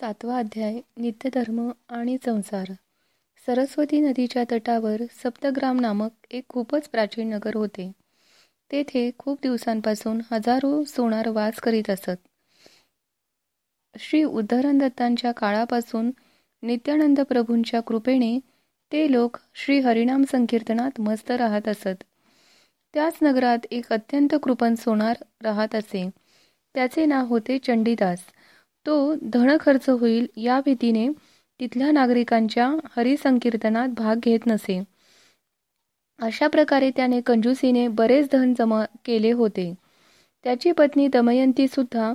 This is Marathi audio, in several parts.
सातवा अध्याय नित्यधर्म आणि संसार. सरस्वती नदीच्या तटावर सप्तग्राम नामक एक खूपच प्राचीन नगर होते. तेथे खूप दिवसांपासून हजारो सोनार वास करीत असत. श्री उद्धरण दत्तांच्या काळापासून नित्यानंद प्रभूंच्या कृपेने ते लोक श्री हरिनाम संकीर्तनात मस्त राहत असत. त्याच नगरात एक अत्यंत कृपण सोनार राहत असे. त्याचे नाव होते चंडीदास. तो धन खर्च होईल या भीतीने तिथल्या नागरिकांच्या हरिसंकीर्तनात भाग घेत नसे. अशा प्रकारे त्याने कंजूसीने बरेच धन जमा केले होते. त्याची पत्नी दमयंती सुद्धा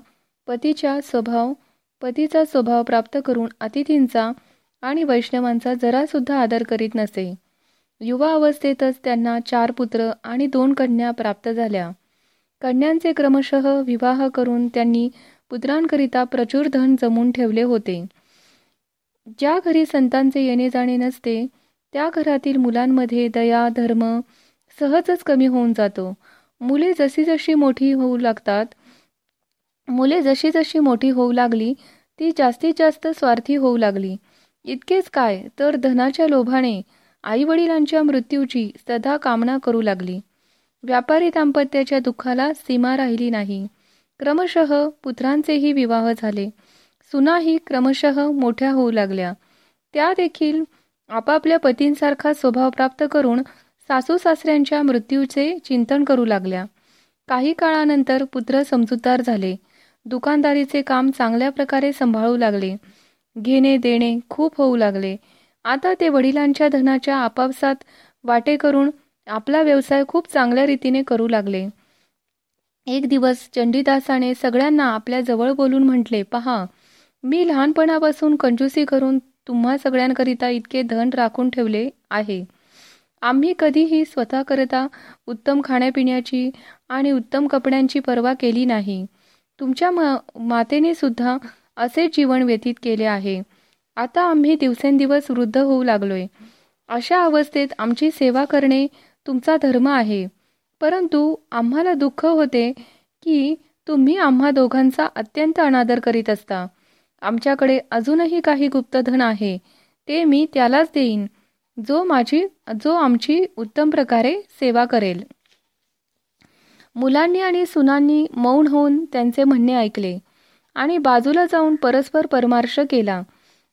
पतीच्या स्वभाव पतीचा स्वभाव प्राप्त करून अतिथींचा आणि वैष्णवांचा जरा सुद्धा आदर करीत नसे. युवा अवस्थेतच त्यांना चार पुत्र आणि दोन कन्या प्राप्त झाल्या. कन्यांचे क्रमशः विवाह करून त्यांनी पुत्रांकरिता प्रचूर धन जमून ठेवले होते. ज्या घरी संतांचे येणे जाणे नसते त्या घरातील मुलांमध्ये दया धर्म सहजच कमी होऊन जातो. मुले जशी जशी मोठी होऊ लागतात मुले जशी जशी मोठी होऊ लागली ती जास्तीत जास्त स्वार्थी होऊ लागली. इतकेच काय तर धनाच्या लोभाने आई वडिलांच्या मृत्यूची सदा कामना करू लागली. व्यापारी दाम्पत्याच्या दुःखाला सीमा राहिली नाही. क्रमशः पुत्रांचेही विवाह झाले. सुनाही क्रमशः मोठ्या होऊ लागल्या. त्या देखील आपापल्या पतींसारखा स्वभाव प्राप्त करून सासू सासऱ्यांच्या मृत्यूचे चिंतन करू लागल्या. काही काळानंतर पुत्र समजूतदार झाले. दुकानदारीचे काम चांगल्या प्रकारे सांभाळू लागले. घेणे देणे खूप होऊ लागले. आता ते वडिलांच्या धनाच्या आपापसात वाटे करून आपला व्यवसाय खूप चांगल्या रीतीने करू लागले. एक दिवस चंडीदासाने सगळ्यांना आपल्या जवळ बोलून म्हटले पहा मी लहानपणापासून कंजूसी करून तुम्हा सगळ्यांकरिता इतके धन राखून ठेवले आहे. आम्ही कधीही स्वतःकरिता उत्तम खाण्यापिण्याची आणि उत्तम कपड्यांची पर्वा केली नाही. तुमच्या मा मातेने सुद्धा असे जीवन व्यतीत केले आहे. आता आम्ही दिवसेंदिवस वृद्ध होऊ लागलोय. अशा अवस्थेत आमची सेवा करणे तुमचा धर्म आहे. परंतु आम्हाला दुःख होते की तुम्ही आम्हा दोघांचा अत्यंत अनादर करीत असता. आमच्याकडे अजूनही काही गुप्तधन आहे. ते मी त्यालाच देईन. जो माझी जो आमची उत्तम प्रकारे सेवा करेल. मुलांनी आणि सुनांनी मौन होऊन त्यांचे म्हणणे ऐकले. आणि बाजूला जाऊन परस्पर परमार्श केला.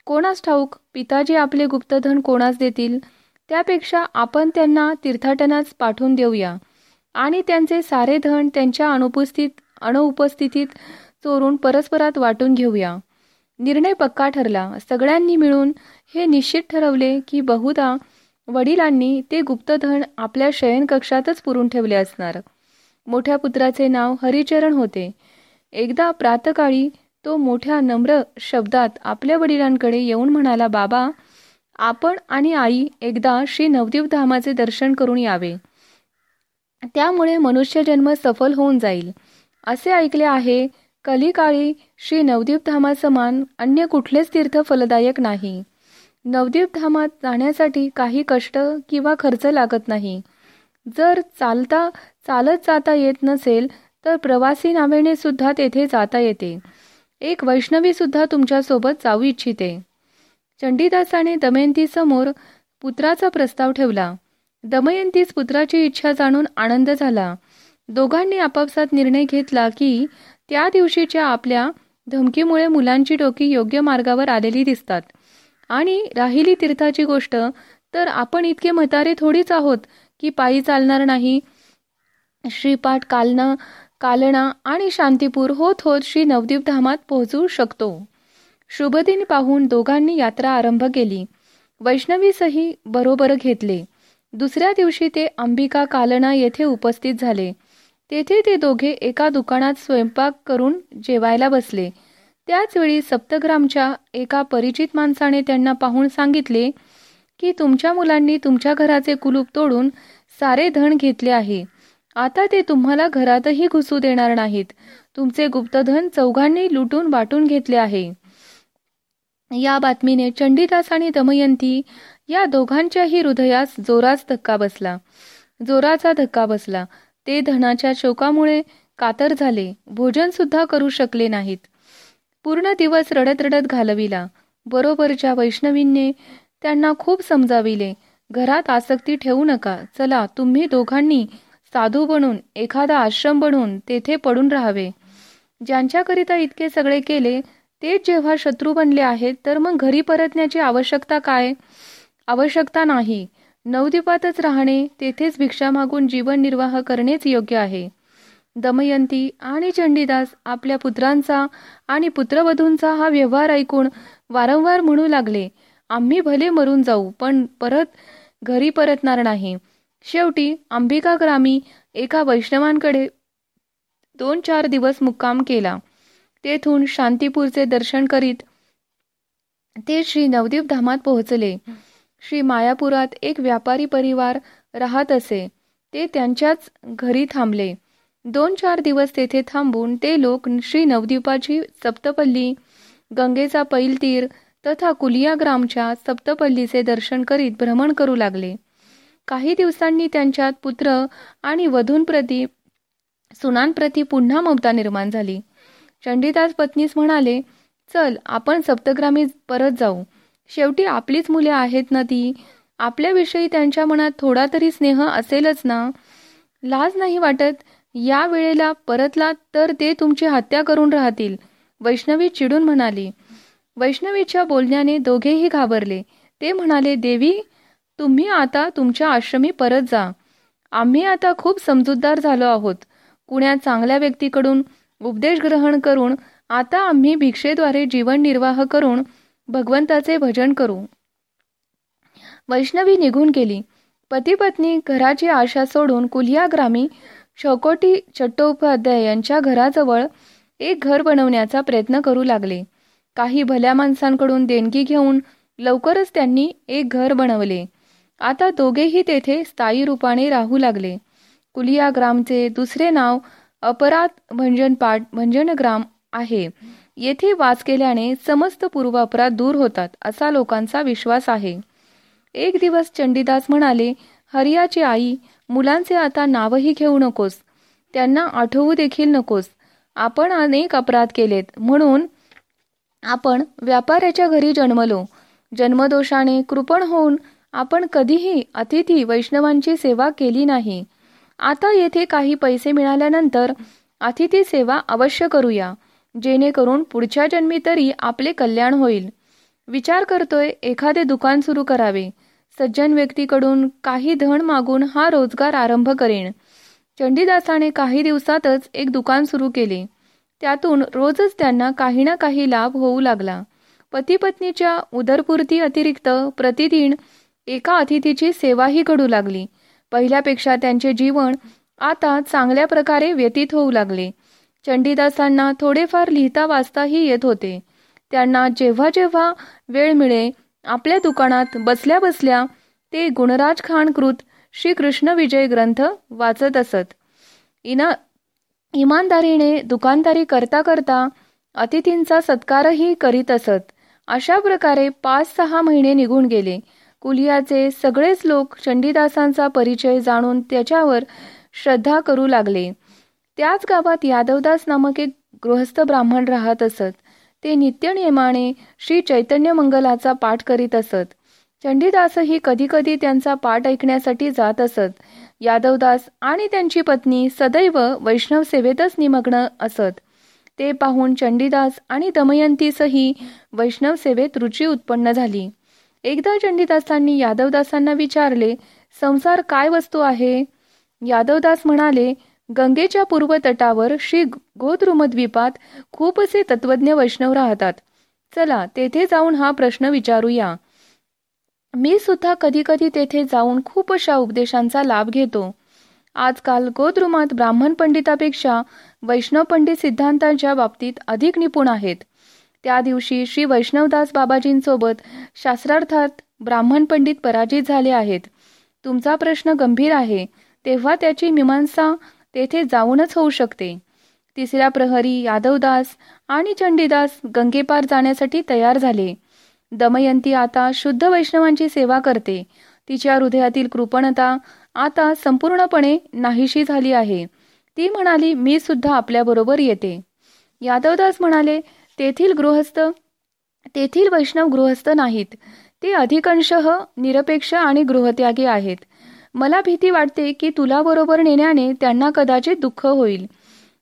कोणास ठाऊक पिताजी आपले गुप्तधन कोणास देतील? त्यापेक्षा आपण त्यांना तीर्थाटनाच पाठवून देऊया. आणि त्यांचे सारे धन त्यांच्या अनुपस्थित अनुपस्थितीत चोरून परस्परात वाटून घेऊया. निर्णय पक्का ठरला. सगळ्यांनी मिळून हे निश्चित ठरवले की बहुधा वडिलांनी ते गुप्तधन आपल्या शयनकक्षातच पुरून ठेवले असणार. मोठ्या पुत्राचे नाव हरिचरण होते. एकदा प्रातकाळी तो मोठ्या नम्र शब्दात आपल्या वडिलांकडे येऊन म्हणाला बाबा आपण आणि आई एकदा श्री नवदीप धामाचे दर्शन करून यावे. त्यामुळे मनुष्य जन्म सफल होऊन जाईल. असे ऐकले आहे कलिकाळी श्री नवदीप धामासमान अन्य कुठलेच तीर्थ फलदायक नाही. नवदीप धामात जाण्यासाठी काही कष्ट किंवा खर्च लागत नाही. जर चालता चालत जाता येत नसेल तर प्रवासी नावेने सुद्धा तेथे जाता येते. एक वैष्णवी सुद्धा तुमच्यासोबत जाऊ इच्छिते. चंडीदासाने दमयंती समोर पुत्राचा प्रस्ताव ठेवला. दमयंतीस पुत्राची इच्छा जाणून आनंद झाला. दोघांनी आपापसात निर्णय घेतला की त्या दिवशीच्या आपल्या धमकीमुळे मुलांची डोकी योग्य मार्गावर आलेली दिसतात. आणि राहिली तीर्थाची गोष्ट तर आपण इतके म्हातारे थोडीच आहोत की पायी चालणार नाही. श्रीपाठ कालना कालना आणि शांतीपूर होत होत श्री नवदीप धामात पोहोचू शकतो. शुभदिन पाहून दोघांनी यात्रा आरंभ केली. वैष्णवीसही बरोबर घेतले. दुसऱ्या दिवशी ते अंबिका कालना येथे उपस्थित झाले. तेथे ते दोघे एका दुकानात स्वयंपाक करून जेवायला बसले. त्याचवेळी सप्तग्रामच्या एका परिचित माणसाने त्यांना पाहून सांगितले की तुमच्या मुलांनी तुमच्या घराचे कुलूप तोडून सारे धन घेतले आहे. आता ते तुम्हाला घरातही घुसू देणार नाहीत. तुमचे गुप्तधन चौघांनी लुटून वाटून घेतले आहे. या बातमीने चंडीदास आणि दमयंती या दोघांच्याही हृदयास जोरास धक्का बसला. जोराचा धक्का बसला. ते धनाच्या शोकामुळे कातर झाले. भोजन सुद्धा करू शकले नाहीत. पूर्ण दिवस रडत रडत घालविला. बरोबरच्या वैष्णवींनी त्यांना खूप समजाविले. घरात आसक्ती ठेवू नका. चला तुम्ही दोघांनी साधू बनून एखादा आश्रम बनून तेथे पडून राहावे. ज्यांच्याकरिता इतके सगळे केले तेच जेव्हा शत्रू बनले आहेत तर मग घरी परतण्याची आवश्यकता काय? आवश्यकता नाही. नवद्वीपातच राहणे तेथेच भिक्षा मागून जीवन निर्वाह करणेच योग्य आहे. दमयंती आणि चंडीदास आपल्या पुत्रांचा आणि पुत्रवधूंचा हा व्यवहार ऐकून वारंवार म्हणू लागले आम्ही भले मरून जाऊ पण परत घरी परतणार नाही. शेवटी अंबिका ग्रामी एका वैष्णवांकडे दोन चार दिवस मुक्काम केला. तेथून शांतीपूरचे दर्शन करीत ते श्री नवदीप धामात पोहोचले. श्री मायापुरात एक व्यापारी परिवार राहत असे. ते त्यांच्याच घरी थांबले. दोन चार दिवस तेथे थांबून ते लोक श्री नवदीपाची सप्तपल्ली गंगेचा पैल तीर तथा कुलिया ग्रामच्या सप्तपल्लीचे दर्शन करीत भ्रमण करू लागले. काही दिवसांनी त्यांच्यात पुत्र आणि वधूंप्रती सुनांप्रती पुन्हा ममता निर्माण झाली. चंडीदास पत्नीस म्हणाले चल आपण सप्तग्रामी परत जाऊ. शेवटी आपलीच मुले आहेत ना ती. आपल्याविषयी त्यांच्या मनात थोडा तरी स्नेह असेलच ना. लाज नाही वाटत. या वेळेला परतला तर ते तुमची हत्या करून राहतील. वैष्णवी चिडून म्हणाली. वैष्णवीच्या बोलण्याने दोघेही घाबरले. ते म्हणाले देवी तुम्ही आता तुमच्या आश्रमी परत जा. आम्ही आता खूप समजूतदार झालो आहोत. कुण्या चांगल्या व्यक्तीकडून उपदेश ग्रहण करून आता आम्ही भिक्षेद्वारे जीवन निर्वाह करून भगवंताचे भजन करू. वैष्णवी निघून गेली. पती पत्नी घराची आशा सोडून कुलिया ग्रामी शौकोटी चट्टोपाध्याय यांच्या घराजवळ एक घर बनवण्याचा प्रयत्न करू लागले. काही भल्या माणसांकडून देणगी घेऊन लवकरच त्यांनी एक घर बनवले. आता दोघेही तेथे स्थायी रूपाने राहू लागले. कुलिया ग्रामचे दुसरे नाव अपराध भंजनपाठ भंजनग्राम आहे. येथे वास केल्याने समस्त पूर्वापराध दूर होतात असा लोकांचा विश्वास आहे. एक दिवस चंडीदास म्हणाले हरियाची आई मुलांचे आता नावही घेऊ नकोस. त्यांना आठवू देखील नकोस. आपण अनेक अपराध केलेत. म्हणून आपण व्यापाऱ्याच्या घरी जन्मलो. जन्मदोषाने कृपण होऊन आपण कधीही अतिथी वैष्णवांची सेवा केली नाही. आता येथे काही पैसे मिळाल्यानंतर अतिथी सेवा अवश्य करूया. जेणेकरून पुढच्या जन्मी तरी आपले कल्याण होईल. विचार करतोय एखादे दुकान सुरू करावे. सज्जन व्यक्तीकडून काही धन मागून हा रोजगार आरंभ करेन. चंडीदासाने काही दिवसातच एक दुकान सुरू केले. त्यातून रोजच त्यांना काही ना काही लाभ होऊ लागला. पती पत्नीच्या उदरपूर्ती अतिरिक्त प्रतिदिन एका अतिथीची सेवाही घडू लागली. पहिल्यापेक्षा त्यांचे जीवन आता चांगल्या प्रकारे व्यतीत होऊ लागले. चंडीदासांना थोडेफार लिहिता वाचताही येत होते. त्यांना जेव्हा जेव्हा वेळ मिळे आपल्या दुकानात बसल्या बसल्या ते गुणराज खान कृत श्री कृष्ण विजय ग्रंथ वाचत असत. इना इमानदारीने दुकानदारी करता करता अतिथींचा सत्कारही करीत असत. अशा प्रकारे पाच सहा महिने निघून गेले. कुलियाचे सगळेच लोक चंडीदासांचा परिचय जाणून त्याच्यावर श्रद्धा करू लागले. त्याच गावात यादवदास नामक एक गृहस्थ ब्राह्मण राहत असत. ते नित्यनियमाने श्री चैतन्य मंगलाचा पाठ करीत असत. चंडीदासही कधी कधी त्यांचा पाठ ऐकण्यासाठी जात असत. यादवदास आणि त्यांची पत्नी सदैव वैष्णव सेवेतच निमग्न असत. ते पाहून चंडीदास आणि दमयंतीसही वैष्णव सेवेत रुची उत्पन्न झाली. एकदा चंडीदासांनी यादवदासांना विचारले संसार काय वस्तू आहे? यादवदास म्हणाले गंगेच्या पूर्व तटावर श्री गोद्रुमद्वीपात खूप असे तत्वज्ञ वैष्णव राहतात. चला तेथे जाऊन हा प्रश्न विचारूया. मी सुद्धा कधी कधी तेथे जाऊन खूप अशा उपदेशांचा लाभ घेतो. आजकाल गोद्रुमात ब्राह्मण पंडितापेक्षा वैष्णव पंडित सिद्धांतांच्या बाबतीत अधिक निपुण आहेत. त्या दिवशी श्री वैष्णवदास बाबाजींसोबत शास्त्रार्थात ब्राह्मण पंडित पराजित झाले आहेत. तुमचा प्रश्न गंभीर आहे. तेव्हा त्याची मीमांसा तेथे जाऊनच होऊ शकते. तिसऱ्या प्रहरी यादवदास आणि चंडीदास गंगेपार जाण्यासाठी तयार झाले. दमयंती आता शुद्ध वैष्णवांची सेवा करते. तिच्या हृदयातील कृपणता आता संपूर्णपणे नाहीशी झाली आहे. ती म्हणाली मी सुद्धा आपल्याबरोबर येते. यादवदास म्हणाले तेथील गृहस्थ तेथील वैष्णव गृहस्थ नाहीत. ते अधिकांशः निरपेक्ष आणि गृहत्यागी आहेत. मला भीती वाटते की तुला बरोबर नेण्याने त्यांना कदाचित दुःख होईल.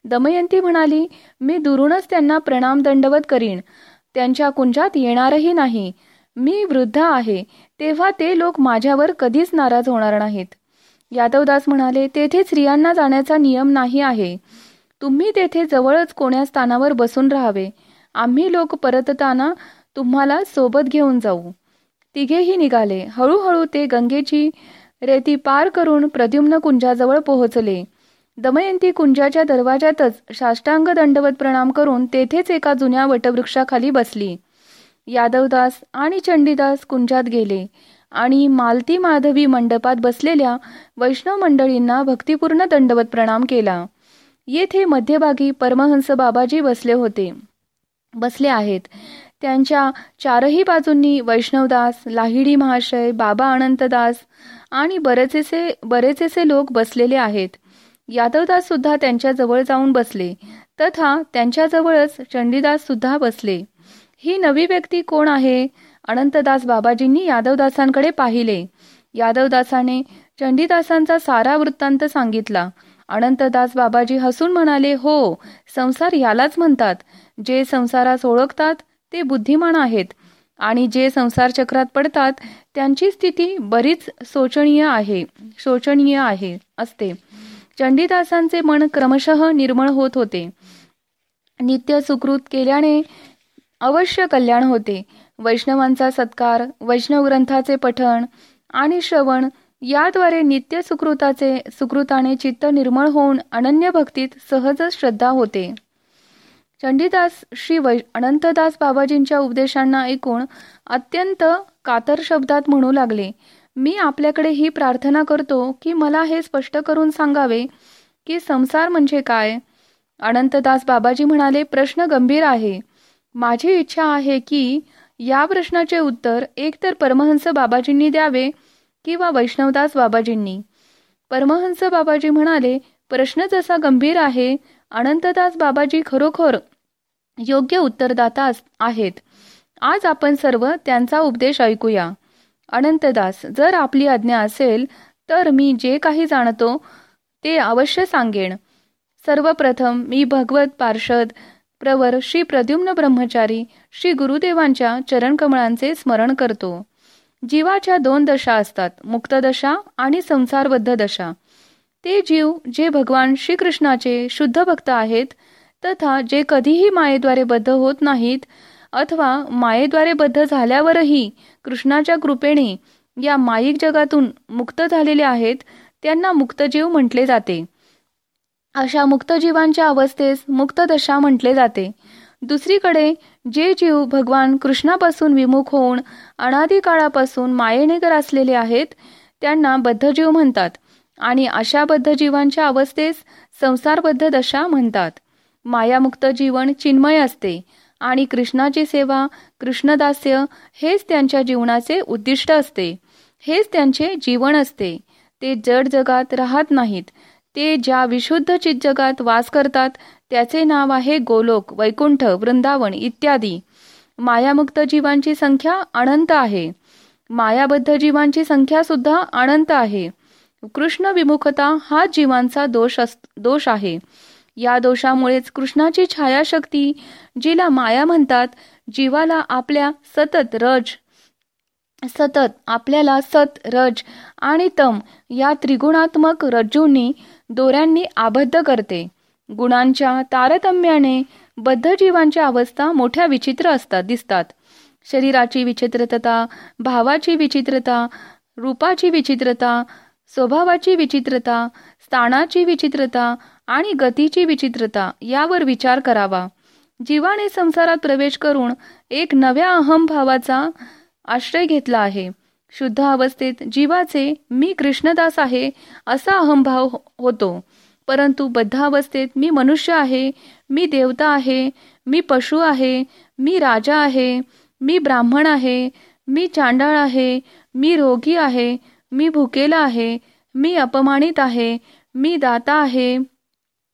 दमयंती म्हणाली मी दुरूनच त्यांना प्रणाम दंडवत करीन. त्यांच्या कुंजात येणारही नाही. मी वृद्ध आहे. तेव्हा ते लोक माझ्यावर कधीच नाराज होणार नाहीत. यादवदास म्हणाले तेथे स्त्रियांना जाण्याचा नियम नाही आहे. तुम्ही तेथे जवळच कोण्या स्थानावर बसून राहावे. आम्ही लोक परतताना तुम्हाला सोबत घेऊन जाऊ. तिघेही निघाले. हळूहळू ते गंगेची रेती पार करून प्रद्युम्न कुंजाजवळ पोहोचले. दमयंती कुंजाच्या दरवाजातच साष्टांग दंडवत प्रणाम करून तेथेच एका जुन्या वटवृक्षाखाली बसली. यादवदास आणि चंडीदास कुंजात गेले आणि मालती माधवी मंडपात बसलेल्या वैष्णव मंडळींना भक्तिपूर्ण दंडवत प्रणाम केला. येथे मध्यभागी परमहंस बाबाजी बसले होते. बसले आहेत. त्यांच्या चारही बाजूंनी वैष्णवदास लाहिडी महाशय बाबा अनंतदास आणि बरेचसे बरेचसे लोक बसलेले आहेत. यादवदास सुद्धा त्यांच्याजवळ जाऊन बसले. तथा त्यांच्याजवळच चंडीदास सुद्धा बसले. ही नवी व्यक्ती कोण आहे? अनंतदास बाबाजींनी यादवदासांकडे पाहिले. यादवदासाने चंडीदासांचा सारा वृत्तांत सांगितला. अनंतदास बाबाजी हसून म्हणाले हो संसार यालाच म्हणतात. जे संसारास ओळखतात ते बुद्धिमान आहेत. आणि जे संसार चक्रात पडतात त्यांची स्थिती बरीच शोचनीय आहे शोचनीय आहे असते. चंडीदासांचे मन क्रमशः निर्मळ होत होते. नित्य सुकृत केल्याने अवश्य कल्याण होते. वैष्णवांचा सत्कार वैष्णव ग्रंथाचे पठण आणि श्रवण याद्वारे नित्य सुकृताचे सुकृताने चित्त निर्मळ होऊन अनन्य भक्तीत सहज श्रद्धा होते. चंडीदास श्री वै अनंतदास बाबाजींच्या उपदेशांना ऐकून अत्यंत कातर शब्दात म्हणू लागले. मी आपल्याकडे ही प्रार्थना करतो की मला हे स्पष्ट करून सांगावे की संसार म्हणजे काय? अनंतदास बाबाजी म्हणाले प्रश्न गंभीर आहे. माझी इच्छा आहे की या प्रश्नाचे उत्तर एकतर परमहंस बाबाजींनी द्यावे किंवा वैष्णवदास बाबाजींनी. परमहंस बाबाजी म्हणाले प्रश्न जसा गंभीर आहे अनंतदास बाबाजी खरोखर योग्य उत्तरदाता आहेत. आज आपण सर्व त्यांचा उपदेश ऐकूया. अनंतदास जर आपली आज्ञा असेल तर मी जे काही जाणतो ते अवश्य सांगेन. सर्वप्रथम मी भगवत पार्षद प्रवर श्री प्रद्युम्न ब्रह्मचारी श्री गुरुदेवांच्या चरणकमळांचे स्मरण करतो. जीवाच्या दोन दशा असतात मुक्तदशा आणि संसारबद्ध दशा. ते जीव जे भगवान श्रीकृष्णाचे शुद्ध भक्त आहेत तथा जे कधीही मायेद्वारे बद्ध होत नाहीत अथवा मायेद्वारे बद्ध झाल्यावरही कृष्णाच्या कृपेने या माईक जगातून मुक्त झालेले आहेत त्यांना मुक्तजीव म्हटले जाते. अशा मुक्तजीवांच्या अवस्थेस मुक्तदशा म्हटले जाते. दुसरीकडे जे जीव भगवान कृष्णापासून विमुख होऊन अनादिकाळापासून मायेने असलेले आहेत त्यांना बद्धजीव म्हणतात आणि अशा बद्धजीवांच्या अवस्थेस संसारबद्ध दशा म्हणतात. मायामुक्त जीवन चिन्मय असते. आणि कृष्णाची सेवा कृष्णदास्य हेच त्यांच्या जीवनाचे उद्दिष्ट असते. हेच त्यांचे जीवन असते. ते जड जगात राहत नाहीत. ते ज्या विशुद्ध चित जगात वास करतात त्याचे नाव आहे गोलोक वैकुंठ वृंदावन इत्यादी. मायामुक्त जीवांची संख्या अनंत आहे. मायाबद्ध जीवांची संख्या सुद्धा अनंत आहे. कृष्ण विमुखता हा जीवांचा दोष दोष आहे. या दोषामुळेच कृष्णाची छायाशक्ती जिला माया म्हणतात जीवाला आपल्या सतत रज सतत आपल्याला सत रज आणि तम या त्रिगुणात्मक रज्जूंनी दोऱ्यांनी आबद्ध करते. गुणांच्या तारतम्याने बद्ध जीवांच्या अवस्था मोठ्या विचित्र असतात दिसतात. शरीराची विचित्रता भावाची विचित्रता रूपाची विचित्रता स्वभावाची विचित्रता स्थानाची विचित्रता आणि गतीची विचित्रता यावर विचार करावा. जीवाने संसारात प्रवेश करून एक नव्या अहम भावाचा आश्रय घेतला आहे. शुद्ध अवस्थेत जीवाचे मी कृष्णदास आहे असा अहमभाव हो-, होतो. परंतु बद्ध अवस्थेत मी मनुष्य आहे मी देवता आहे मी पशु आहे मी राजा आहे मी ब्राह्मण आहे मी चांडाळ आहे मी रोगी आहे मी भुकेला आहे मी अपमानित आहे मी दाता आहे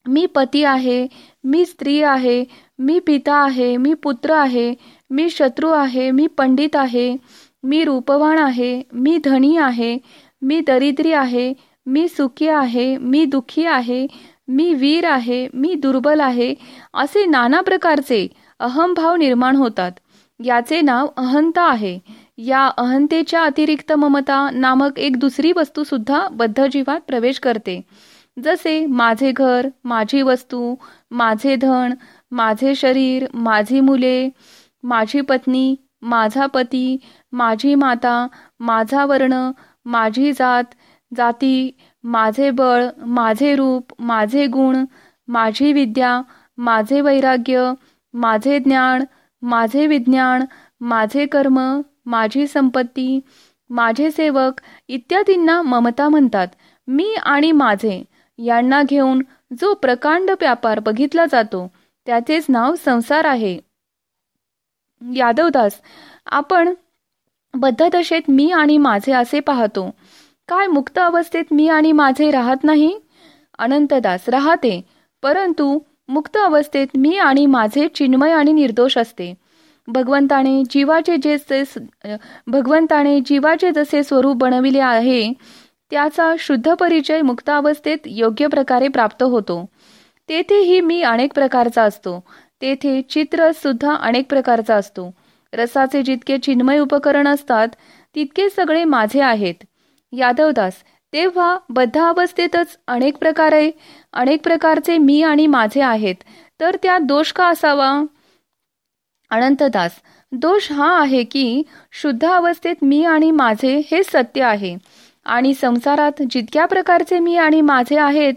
मी पती आहे मी स्त्री आहे मी पिता आहे मी पुत्र आहे मी शत्रू आहे मी पंडित आहे मी रूपवान आहे मी धनी आहे मी दरिद्री आहे मी सुखी आहे मी दुःखी आहे मी वीर आहे मी दुर्बल आहे असे नाना प्रकारचे अहमभाव निर्माण होतात याचे नाव अहंता आहे या अहंतेच्या अतिरिक्त ममता नामक एक दुसरी वस्तू सुद्धा बद्धजीवात प्रवेश करते जसे माझे घर माझी वस्तू माझे धन माझे शरीर माझी मुले माझी पत्नी माझा पती माझी माता माझा वर्ण माझी जात जाती माझे बळ माझे रूप माझे गुण माझी विद्या माझे वैराग्य माझे ज्ञान माझे विज्ञान माझे कर्म माझी संपत्ती माझे सेवक इत्यादींना ममता म्हणतात. मी आणि माझे. यांना घेऊन जो प्रकांड व्यापार बघितला जातो त्याचेच नाव संसार आहे. यादवदास आपण बद्धदशेत मी आणि माझे असे पाहतो. काय मुक्त अवस्थेत मी आणि माझे राहत नाही? अनंतदास राहते परंतु मुक्त अवस्थेत मी आणि माझे चिन्मय आणि निर्दोष असते. भगवंताने जीवाचे जे भगवंताने जीवाचे जसे स्वरूप बनविले आहे त्याचा शुद्ध परिचय मुक्त अवस्थेत योग्य प्रकारे प्राप्त होतो. तेथेही मी अनेक प्रकारचा असतो. तेथे चित्र सुद्धा अनेक प्रकारचा असतो. रसाचे जितके चिन्मय उपकरण असतात तितके सगळे माझे आहेत. यादवदास तेव्हा बद्ध अवस्थेतच अनेक प्रकारे अनेक प्रकारचे मी आणि माझे आहेत. तर त्यात दोष का असावा? अनंतदास दोष हा आहे की शुद्ध अवस्थेत मी आणि माझे हे सत्य आहे. आणि संसारात जितक्या प्रकारचे मी आणि माझे आहेत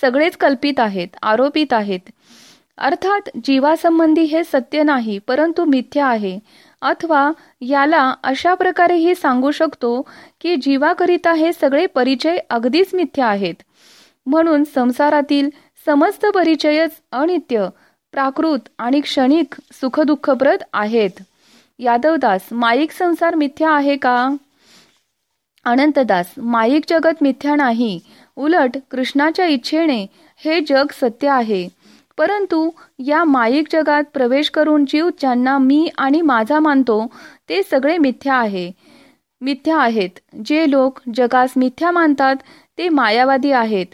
सगळेच कल्पित आहेत आरोपित आहेत. अर्थात जीवासंबंधी हे सत्य नाही परंतु मिथ्या आहे. अथवा याला अशा प्रकारेही सांगू शकतो की जीवाकरिता हे सगळे परिचय अगदीच मिथ्या आहेत. म्हणून संसारातील समस्त परिचयच अनित्य प्राकृत आणि क्षणिक सुखदुःखप्रद आहेत. यादवदास माईक संसार मिथ्या आहे का? अनंतदास माईक जगत मिथ्या नाही. उलट कृष्णाच्या इच्छेने हे जग सत्य आहे. परंतु या माईक जगात प्रवेश करून जीव ज्यांना मी आणि माझा मानतो ते सगळे मिथ्या आहे. मिथ्या आहेत. जे लोक जगास मिथ्या मानतात ते मायावादी आहेत.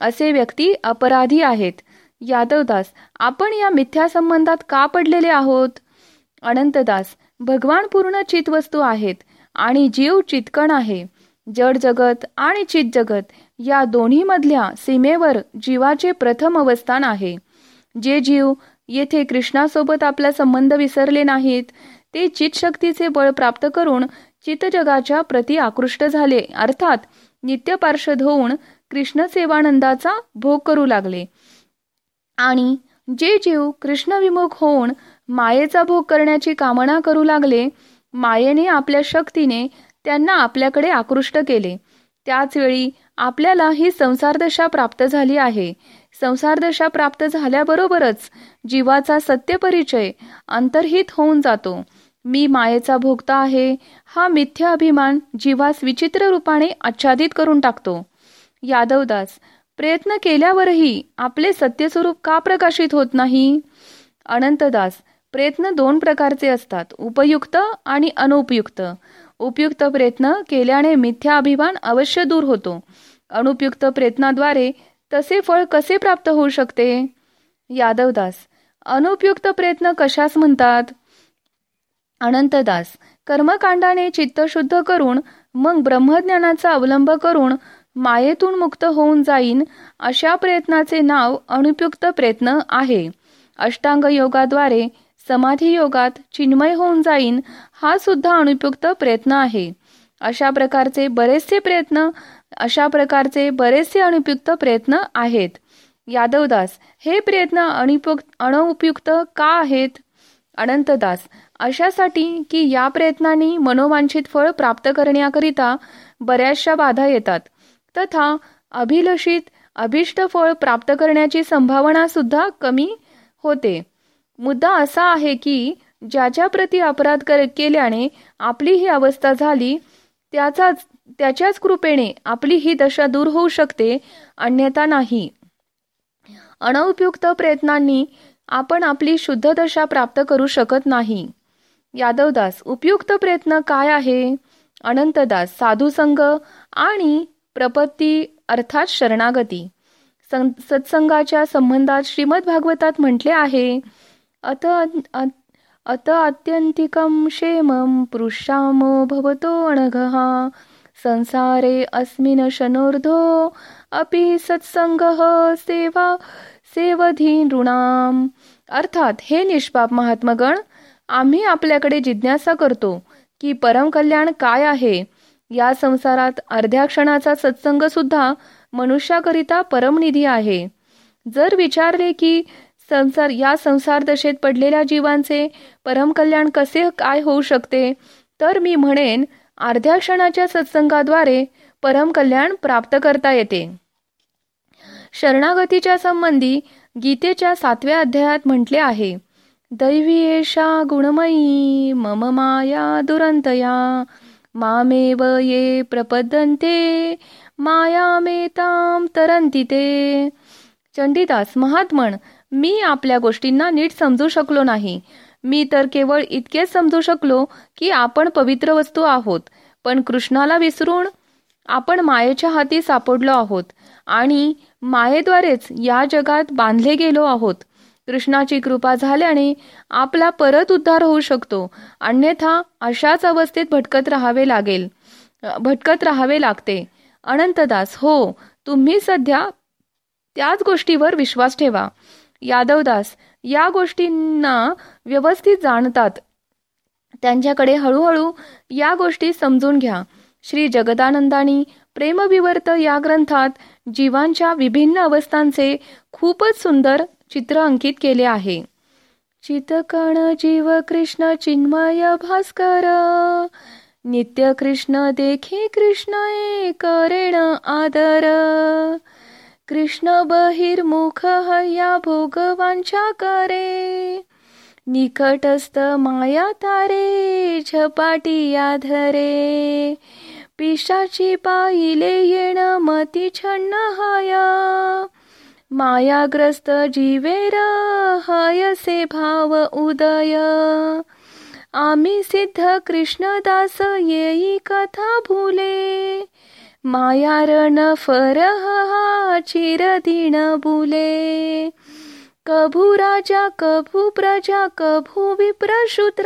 असे व्यक्ती अपराधी आहेत. यादवदास आपण या मिथ्या संबंधात का पडलेले आहोत? अनंतदास भगवान पूर्ण चितवस्तू आहेत आणि जीव चितकण आहे. जड जगत आणि चित जगत या दोन्ही मधल्या सीमेवर जीवाचे प्रथम अवस्थान आहे. जे जीव येथे कृष्णासोबत आपला संबंध विसरले नाहीत ते चित शक्तीचे बळ प्राप्त करून चितजगाच्या प्रती आकृष्ट झाले. अर्थात नित्य पार्षद होऊन कृष्ण सेवानंदाचा भोग करू लागले. आणि जे जीव कृष्णविमुख होऊन मायेचा भोग करण्याची कामना करू लागले मायेने आपल्या शक्तीने त्यांना आपल्याकडे आकृष्ट केले. त्याच वेळी आपल्याला ही संसारदशा प्राप्त झाली आहे. संसारदशा प्राप्त झाल्याबरोबरच जीवाचा सत्य परिचय अंतर्हित होऊन जातो. मी मायेचा भोगता आहे. हा मिथ्या अभिमान जीवास विचित्र रूपाने आच्छादित करून टाकतो. यादवदास प्रयत्न केल्यावरही आपले सत्यस्वरूप का प्रकाशित होत नाही? अनंतदास प्रयत्न दोन प्रकारचे असतात. उपयुक्त आणि अनुपयुक्त. उपयुक्त प्रयत्न केल्याने मिथ्या अभिमान अवश्य दूर होतो. अनुपयुक्त प्रयत्नाद्वारे तसे फळ कसे प्राप्त होऊ शकते? यादवदास अनुपयुक्त प्रयत्न कशास म्हणतात? अनंतदास कर्मकांडाने चित्त शुद्ध करून मग ब्रह्मज्ञानाचा अवलंब करून मायेतून मुक्त होऊन जाईन अशा प्रयत्नाचे नाव अनुपयुक्त प्रयत्न आहे. अष्टांग योगाद्वारे समाधी योगात चिन्मय होऊन जाईन हा सुद्धा अनुपयुक्त प्रयत्न आहे. अशा प्रकारचे बरेचसे प्रयत्न अशा प्रकारचे बरेचसे अनुपयुक्त प्रयत्न आहेत. यादवदास हे प्रयत्न अनुपयुक्त अनउपयुक्त का आहेत? अनंतदास अशासाठी की या प्रयत्नांनी मनोवांछित फळ प्राप्त करण्याकरिता बऱ्याचशा बाधा येतात. तथा अभिलषित अभिष्ट फळ प्राप्त करण्याची संभावना सुद्धा कमी होते. मुद्दा असा आहे की ज्याच्याप्रती अपराध केल्याने आपली ही अवस्था झाली त्याचाच त्याच्याच कृपेने आपली ही दशा दूर होऊ शकते अन्यथा नाही. अनउपयुक्त प्रयत्नांनी आपण आपली शुद्ध दशा प्राप्त करू शकत नाही. यादवदास उपयुक्त प्रयत्न काय आहे? अनंतदास साधुसंग आणि प्रपत्ती अर्थात शरणागती. सत्संगाच्या संबंधात श्रीमद भागवतात म्हटले आहे अत अत अत्यंतिकम क्षेमम पुरुषामो भवतो अणघहा संसारे अस्मिन शनोर्धो अपि सत्संग सेवा सेवधीन ऋणाम। अर्थात हे निष्पाप महात्मगण आम्ही आपल्याकडे जिज्ञासा करतो की परम कल्याण काय आहे? या संसारात अर्ध्या क्षणाचा सत्संग सुद्धा मनुष्याकरिता परमनिधी आहे। जर विचारले की संसार या संसार दशेत पडलेल्या जीवांचे परम कल्याण कसे काय होऊ शकते? तर मी म्हणेन अर्ध्या क्षणाच्या सत्संगाद्वारे परम कल्याण प्राप्त करता येते. शरणागतीच्या संबंधी गीतेच्या सातव्या अध्यायात म्हटले आहे दैवीयेषा गुणमयी मम माया दुरंतया मामेव ये प्रपद्यन्ते मायामेताम तरंती ते चंडीदास महात्मन मी आपल्या गोष्टींना नीट समजू शकलो नाही. मी तर केवळ इतकेच समजू शकलो की आपण पवित्र वस्तू आहोत पण कृष्णाला विसरून आपण मायेच्या हाती सापडलो आहोत आणि मायेद्वारेच या जगात बांधले गेलो आहोत. कृष्णाची कृपा झाल्याने आपला परत उद्धार होऊ शकतो अन्यथा अशाच अवस्थेत भटकत राहावे लागेल भटकत राहावे लागते. अनंतदास हो तुम्ही सध्या त्याच गोष्टीवर विश्वास ठेवा. यादवदास या गोष्टींना व्यवस्थित जाणतात. त्यांच्याकडे हळूहळू या गोष्टी समजून घ्या. श्री जगदानंदानी प्रेमविवर्त या ग्रंथात जीवांच्या विभिन्न अवस्थांचे खूपच सुंदर चित्र अंकित केले आहे. चितकण जीव कृष्ण चिन्मय भास्कर. नित्य कृष्ण देखी कृष्ण करेण आदर. कृष्ण बहिर्मुख हया भोगवांच्या करे. निकटस्थ माया तारे झपाटी आधरे पिशाची पाहिले येण मती छन्न हाया. मायाग्रस्त जीवेर हयसे भाव उदय. आम्ही सिद्ध कृष्णदास येई कथा भुले. मायारण फर चिरदिन बुले. कभू राजा कभू प्रजा कभू विप्रशूद्र.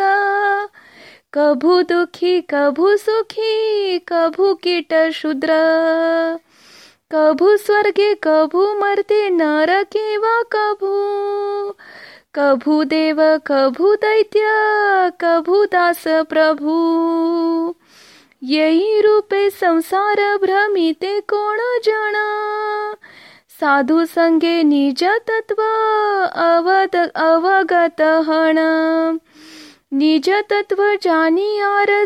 कभू दुखी कभू सुखी कभू कीट शूद्र. कभू स्वर्गे कभू मर्ते नर केवा कभू. कभू देव कभू दैत्य कभू दास प्रभू. येई रूपे संसार भ्रमिते कोण जणा? साधू संगे निज तत्व अवद अवगत हण. निज तत्व जानी आर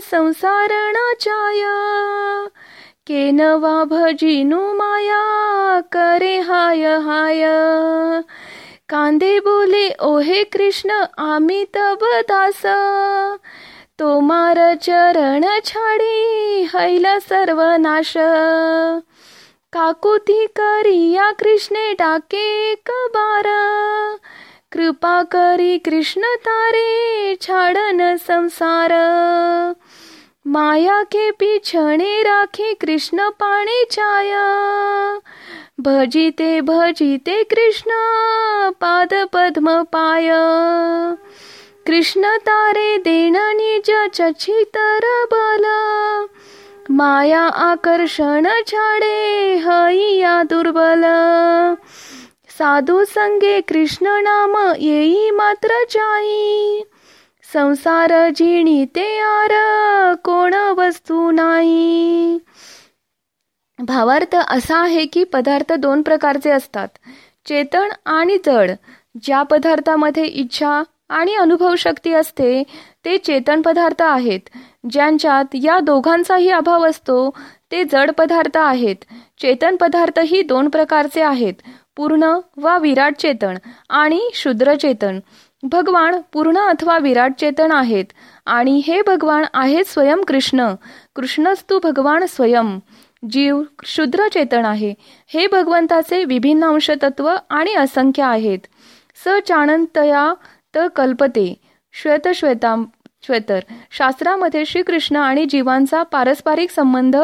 केन वा भजिनु माया करे हाय हाय. कांदे बोले ओहे कृष्ण आम्ही तब दास. तोमार चरण छाडी हैल सर्वनाश. काकुती करिया कृष्णे टाके कबार. कृपा करी कृष्ण तारे छाडन संसार. माया के पिछणे राखे कृष्ण पाणे छाया भजिते भजिते कृष्ण पाद पद्म पाय. कृष्ण तारे देण निज चछितर बला. माया आकर्षण छाडे हईया दुर्बल. साधू संगे कृष्ण नाम येई मात्र जाई. संसार जिणी ते आर कोण वस्तू नाही. भावार्थ असा आहे की पदार्थ दोन प्रकारचे असतात. चेतन आणि जड. ज्या पदार्थामध्ये इच्छा आणि अनुभव शक्ती असते ते चेतन पदार्थ आहेत. ज्यांच्यात या दोघांचाही अभाव असतो ते जड पदार्थ आहेत. चेतन पदार्थही दोन प्रकारचे आहेत पूर्ण वा विराट चेतन आणि शुद्र चेतन. भगवान पूर्ण अथवा विराट चेतन आहेत आणि हे भगवान आहेत स्वयं कृष्ण. कृष्णस्तु भगवान स्वयं. जीव शुद्र चेतन आहे. हे भगवंताचे विभिन्न अंश तत्व आणि असंख्य आहेत. स चाणंतया त कल्पते. श्वेत श्वेता श्वेतर. शास्त्रामध्ये श्रीकृष्ण आणि जीवांचा पारस्परिक संबंध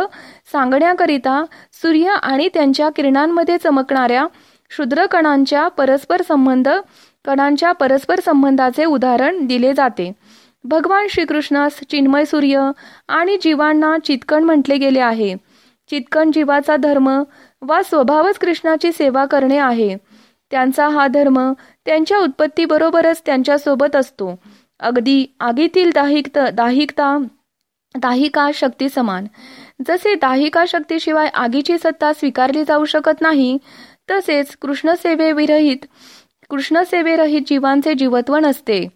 सांगण्याकरिता सूर्य आणि त्यांच्या किरणांमध्ये चमकणाऱ्या क्षुद्रकणांच्या परस्पर संबंध कणांच्या परस्पर संबंधाचे उदाहरण दिले जाते. भगवान श्रीकृष्णास चिन्मय सूर्य आणि जीवांना चितकण म्हटले गेले आहे. चितकण जीवाचा धर्म वा स्वभावच कृष्णाची सेवा करणे आहे. त्यांचा हा धर्म त्यांच्या उत्पत्तीबरोबरच त्यांच्यासोबत असतो. अगदी आगीतील दाहिक दाहिकता दाहिका शक्ती समान. जसे दाहिका शक्तीशिवाय आगीची सत्ता स्वीकारली जाऊ शकत नाही तसेच कृष्णसेवेविरहित कृष्णसेवेरहित जीवांचे जीवत्व नसते.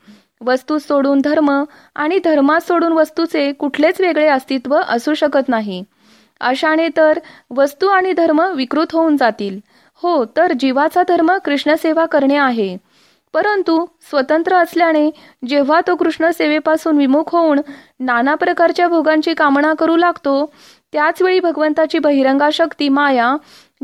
वस्तू सोडून धर्म आणि धर्मात सोडून वस्तूचे कुठलेच वेगळे अस्तित्व असू शकत नाही. अशाने तर वस्तू आणि धर्म विकृत होऊन जातील. हो तर जीवाचा धर्म कृष्णसेवा करणे आहे. परंतु स्वतंत्र असल्याने जेव्हा तो कृष्ण सेवेपासून विमुख होऊन नाना प्रकारच्या भोगांची कामना करू लागतो त्याचवेळी भगवंताची बहिरंगा शक्ती माया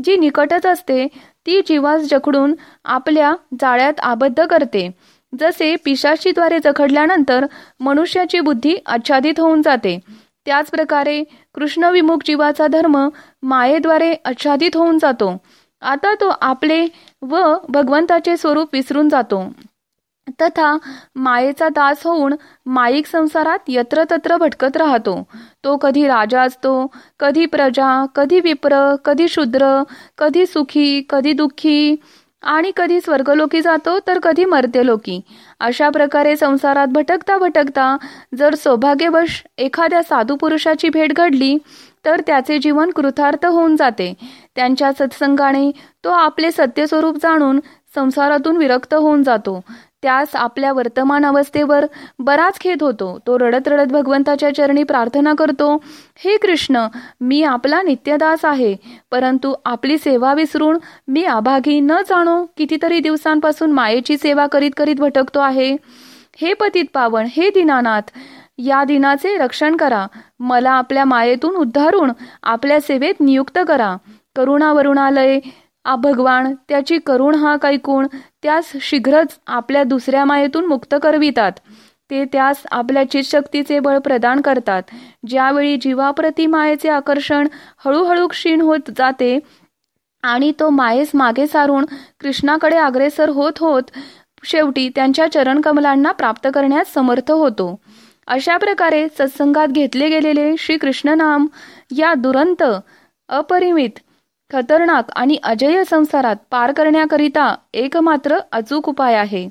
जी निकटच असते ती जीवास जखडून आपल्या जाळ्यात आबद्ध करते. जसे पिशाशीद्वारे जखडल्यानंतर मनुष्याची बुद्धी आच्छादित होऊन जाते त्याचप्रकारे कृष्णविमुख जीवाचा धर्म मायेद्वारे आच्छादित होऊन जातो. आता तो आपले व भगवंताचे स्वरूप विसरून जातो. तथा मायेचा दास होऊन माईक संसारात यत्र तत्र भटकत राहतो. तो कधी राजा असतो कधी प्रजा कधी विप्र कधी शूद्र कधी सुखी कधी दुःखी आणि कधी स्वर्गलोकी जातो तर कधी मर्त्यलोकी. अशा प्रकारे संसारात भटकता भटकता जर सौभाग्यवश एखाद्या साधू पुरुषाची भेट घडली तर त्याचे जीवन कृतार्थ होऊन जाते. त्यांच्या सत्संगाने तो आपले सत्यस्वरूप जाणून संसारातून विरक्त होऊन जातो. त्यास आपल्या वर्तमान अवस्थेवर बराच खेद होतो. तो रडत रडत भगवंताच्या चरणी प्रार्थना करतो हे कृष्ण मी आपला नित्यदास आहे परंतु आपली सेवा विसरून मी आभागी न जाणो कितीतरी दिवसांपासून मायेची सेवा करीत करीत भटकतो आहे. हे पतित पावन हे दिनानाथ या दिनाचे रक्षण करा. मला आपल्या मायेतून उद्धारून आपल्या सेवेत नियुक्त करा. करुणा वरुणालय भगवान त्याची करुण हा ऐकून त्यास शीघ्रच आपल्या दुसऱ्या मायेतून मुक्त करवितात. ते त्यास आपल्या चितशक्तीचे बळ प्रदान करतात. ज्यावेळी जीवाप्रती मायेचे आकर्षण हळूहळू क्षीण होत जाते आणि तो मायेस मागे सारून कृष्णाकडे अग्रेसर होत होत शेवटी त्यांच्या चरणकमलांना प्राप्त करण्यास समर्थ होतो. अशा प्रकारे सत्संगात घेतले गेलेले श्री कृष्ण नाम या दुरंत अपरिमित खतरनाक आणि अजय संसारात पार करण्याकरिता एकमात्र अचूक उपाय आहे.